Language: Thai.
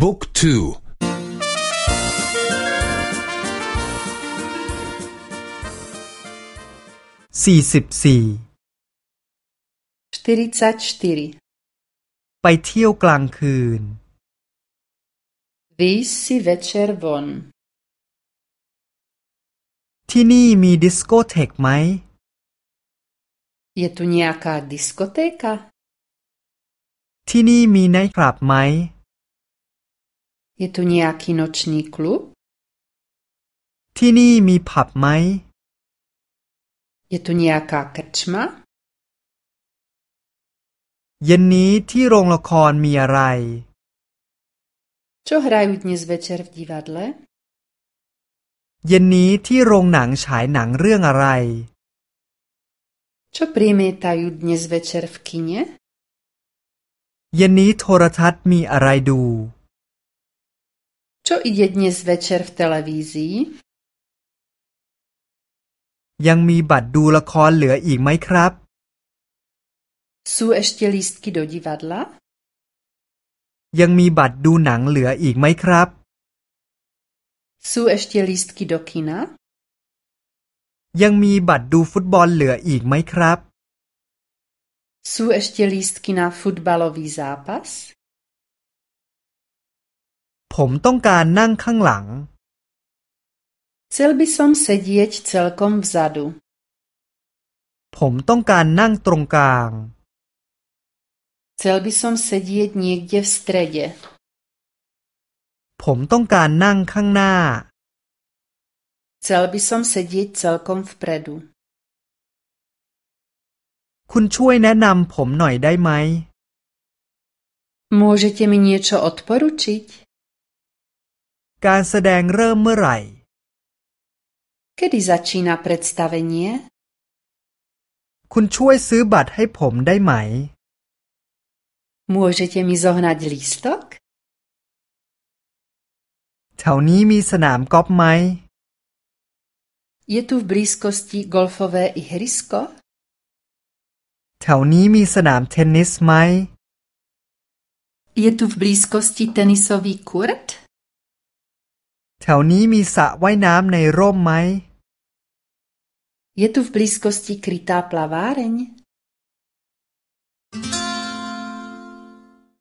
book two สี่สิบสี่ไปเที่ยวกลางคืน Vyjít si večer ven. ที่นี่มีดิสโกเทกไหม Je tu nějaká diskotéka? ที่นี่มีไนท์คลับไหม Je tu nějaký noční klub? ที่นี่มีผับไหม Je tu nějaká krčma? เย็นนี้ที่โรงละครมีอะไร Čo hrajú dnes večer v divadle? เย็นนี้ที่โรงหนังฉายหนังเรื่องอะไร Čo premietajú dnes večer v kine? เย็นนี้โทรทัศน์มีอะไรดู Čo ide dnes večer v televízii? ยังมีบัตรดูละครเหลืออีกไหมครับ Sú ešte lístky do divadla? ยังมีบัตรดูหนังเหลืออีกไหมครับ Sú ešte lístky do kina? ยังมีบัตรดูฟุตบอลเหลืออีกไหมครับ Sú ešte lístky na futbalový zápas? ผมต้องการนั่งข้างหลัง Chcel by som sedieť celkom vzadu. ผมต้องการนั่งตรงกลาง Chcel by som sedieť niekde v strede. ผมต้องการนั่งข้างหน้า Chcel by som sedieť celkom vpredu. คุณช่วยแนะนำผมหน่อยได้ไหม Môžete mi niečo odporučiť? การแสดงเริ่มเมื่อไหร่ Kedy začína predstavenie? คุณช่วยซื้อบัตรให้ผมได้ไหม Môžete mi zohnať lístok? แถวนี้มีสนามกอล์ฟไหม Je tu v blízkosti golfové ihrisko? แถวนี้มีสนามเทนนิสไหม Je tu v blízkosti tenisový kurt? แถวนี้มีสระว่ายน้ำในร่มไหม Je tu v blízkosti krytá plaváreň?